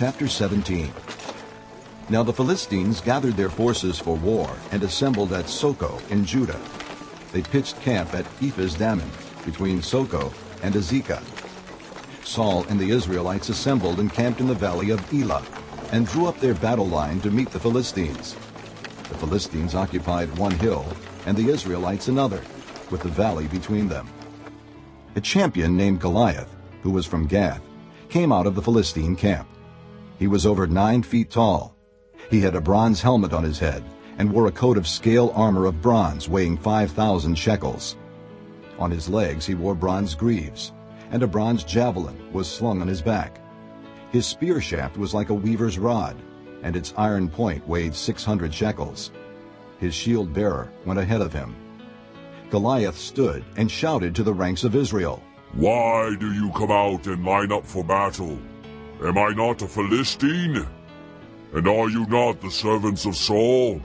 Chapter 17 Now the Philistines gathered their forces for war and assembled at Socoh in Judah. They pitched camp at Ephes Dammim, between Socoh and Azekah. Saul and the Israelites assembled and camped in the valley of Elah, and drew up their battle line to meet the Philistines. The Philistines occupied one hill, and the Israelites another, with the valley between them. A champion named Goliath, who was from Gath, came out of the Philistine camp. He was over nine feet tall. He had a bronze helmet on his head and wore a coat of scale armor of bronze weighing 5,000 shekels. On his legs he wore bronze greaves, and a bronze javelin was slung on his back. His spear shaft was like a weaver's rod, and its iron point weighed 600 shekels. His shield bearer went ahead of him. Goliath stood and shouted to the ranks of Israel, Why do you come out and line up for battle? Am I not a Philistine? And are you not the servants of Saul?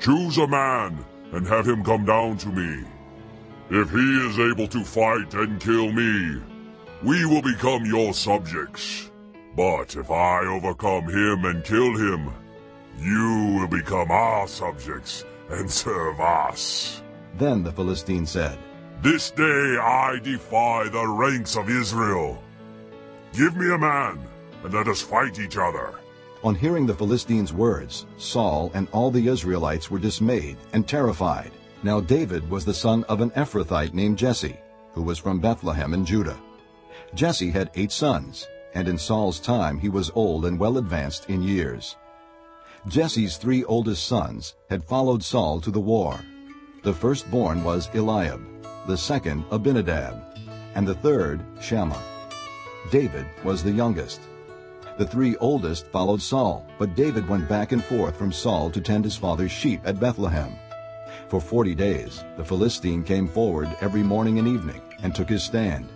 Choose a man and have him come down to me. If he is able to fight and kill me, we will become your subjects. But if I overcome him and kill him, you will become our subjects and serve us. Then the Philistine said, This day I defy the ranks of Israel. Give me a man, and let us fight each other. On hearing the Philistines' words, Saul and all the Israelites were dismayed and terrified. Now David was the son of an Ephrathite named Jesse, who was from Bethlehem in Judah. Jesse had eight sons, and in Saul's time he was old and well advanced in years. Jesse's three oldest sons had followed Saul to the war. The firstborn was Eliab, the second Abinadab, and the third Shammah. David was the youngest. The three oldest followed Saul, but David went back and forth from Saul to tend his father's sheep at Bethlehem. For forty days the Philistine came forward every morning and evening and took his stand.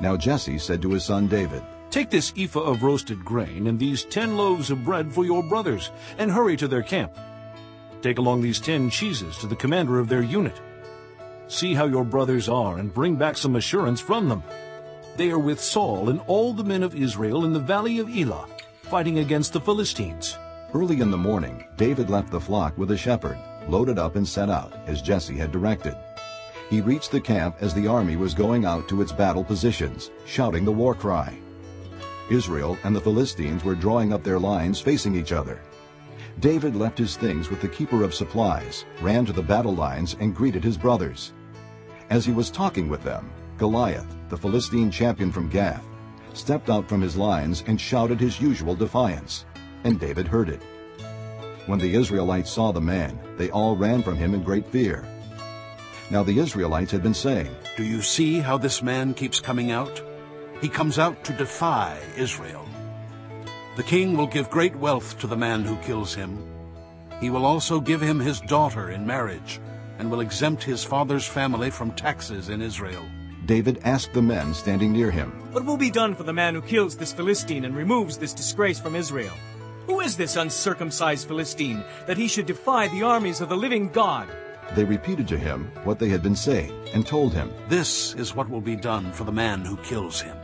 Now Jesse said to his son David, Take this ephah of roasted grain and these ten loaves of bread for your brothers, and hurry to their camp. Take along these ten cheeses to the commander of their unit. See how your brothers are, and bring back some assurance from them. They are with Saul and all the men of Israel in the valley of Elah, fighting against the Philistines. Early in the morning, David left the flock with a shepherd, loaded up and set out, as Jesse had directed. He reached the camp as the army was going out to its battle positions, shouting the war cry. Israel and the Philistines were drawing up their lines facing each other. David left his things with the keeper of supplies, ran to the battle lines, and greeted his brothers. As he was talking with them, Goliath, the Philistine champion from Gath, stepped out from his lines and shouted his usual defiance, and David heard it. When the Israelites saw the man, they all ran from him in great fear. Now the Israelites had been saying, Do you see how this man keeps coming out? He comes out to defy Israel. The king will give great wealth to the man who kills him. He will also give him his daughter in marriage, and will exempt his father's family from taxes in Israel. David asked the men standing near him, What will be done for the man who kills this Philistine and removes this disgrace from Israel? Who is this uncircumcised Philistine, that he should defy the armies of the living God? They repeated to him what they had been saying, and told him, This is what will be done for the man who kills him.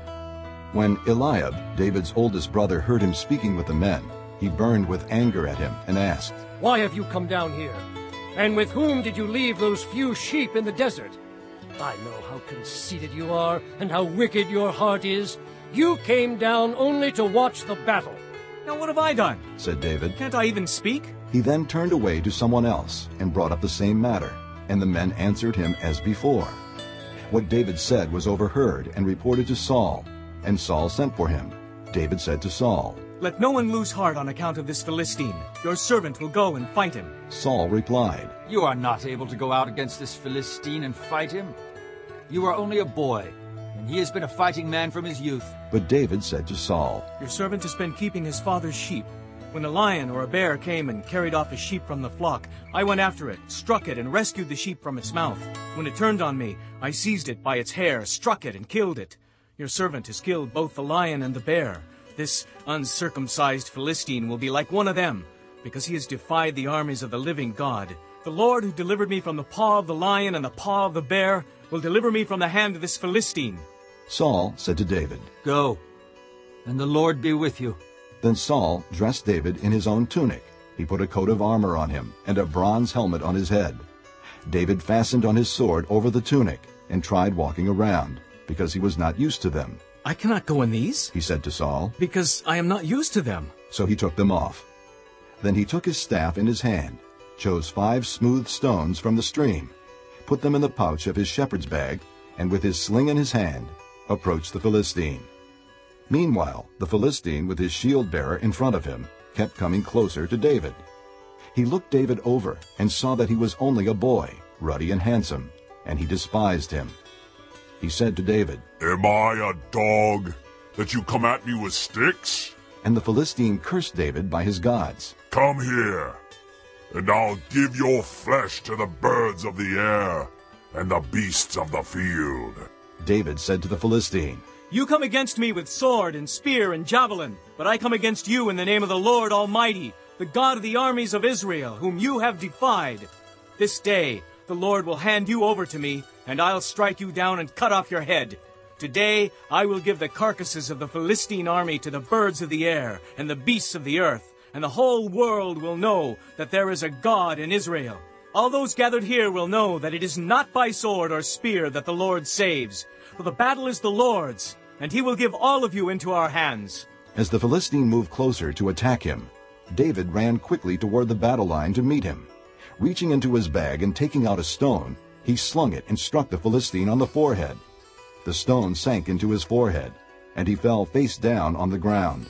When Eliab, David's oldest brother, heard him speaking with the men, he burned with anger at him and asked, Why have you come down here? And with whom did you leave those few sheep in the desert? I know how conceited you are and how wicked your heart is. You came down only to watch the battle. Now what have I done? said David. Can't I even speak? He then turned away to someone else and brought up the same matter, and the men answered him as before. What David said was overheard and reported to Saul, and Saul sent for him. David said to Saul, Let no one lose heart on account of this Philistine. Your servant will go and fight him. Saul replied, You are not able to go out against this Philistine and fight him. You are only a boy, and he has been a fighting man from his youth. But David said to Saul, Your servant has been keeping his father's sheep. When a lion or a bear came and carried off a sheep from the flock, I went after it, struck it, and rescued the sheep from its mouth. When it turned on me, I seized it by its hair, struck it, and killed it. Your servant has killed both the lion and the bear. This uncircumcised Philistine will be like one of them, because he has defied the armies of the living God. The Lord who delivered me from the paw of the lion and the paw of the bear will deliver me from the hand of this Philistine. Saul said to David, Go, and the Lord be with you. Then Saul dressed David in his own tunic. He put a coat of armor on him and a bronze helmet on his head. David fastened on his sword over the tunic and tried walking around, because he was not used to them. I cannot go in these, He said to Saul, because I am not used to them. so he took them off. Then he took his staff in his hand, chose five smooth stones from the stream, put them in the pouch of his shepherd's bag, and with his sling in his hand, approached the Philistine. Meanwhile, the Philistine, with his shield-bearer in front of him, kept coming closer to David. He looked David over and saw that he was only a boy, ruddy and handsome, and he despised him. He said to David, Am I a dog that you come at me with sticks? and the Philistine cursed David by his gods. Come here, and I'll give your flesh to the birds of the air and the beasts of the field. David said to the Philistine, You come against me with sword and spear and javelin, but I come against you in the name of the Lord Almighty, the God of the armies of Israel, whom you have defied. This day the Lord will hand you over to me, and I'll strike you down and cut off your head. Today I will give the carcasses of the Philistine army to the birds of the air and the beasts of the earth, and the whole world will know that there is a God in Israel. All those gathered here will know that it is not by sword or spear that the Lord saves, for the battle is the Lord's, and he will give all of you into our hands. As the Philistine moved closer to attack him, David ran quickly toward the battle line to meet him. Reaching into his bag and taking out a stone, he slung it and struck the Philistine on the forehead. The stone sank into his forehead, and he fell face down on the ground.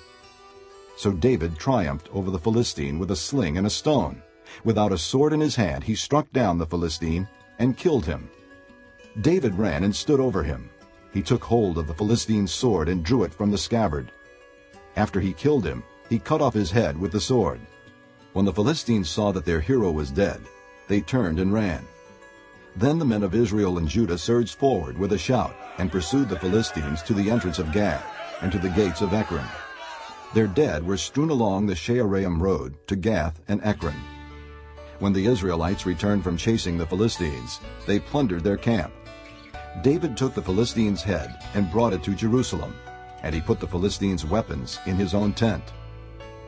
So David triumphed over the Philistine with a sling and a stone. Without a sword in his hand, he struck down the Philistine and killed him. David ran and stood over him. He took hold of the Philistine's sword and drew it from the scabbard. After he killed him, he cut off his head with the sword. When the Philistines saw that their hero was dead, they turned and ran. Then the men of Israel and Judah surged forward with a shout and pursued the Philistines to the entrance of Gath and to the gates of Ekron. Their dead were strewn along the Shaaraim road to Gath and Ekron. When the Israelites returned from chasing the Philistines, they plundered their camp. David took the Philistines' head and brought it to Jerusalem, and he put the Philistines' weapons in his own tent.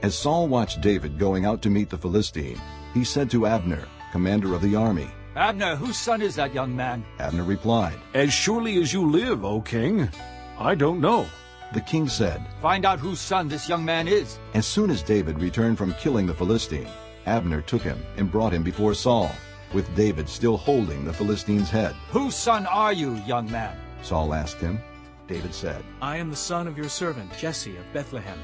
As Saul watched David going out to meet the Philistine, he said to Abner, commander of the army, Abner, whose son is that young man? Abner replied. As surely as you live, O king, I don't know. The king said, Find out whose son this young man is. As soon as David returned from killing the Philistine, Abner took him and brought him before Saul, with David still holding the Philistine's head. Whose son are you, young man? Saul asked him. David said, I am the son of your servant Jesse of Bethlehem.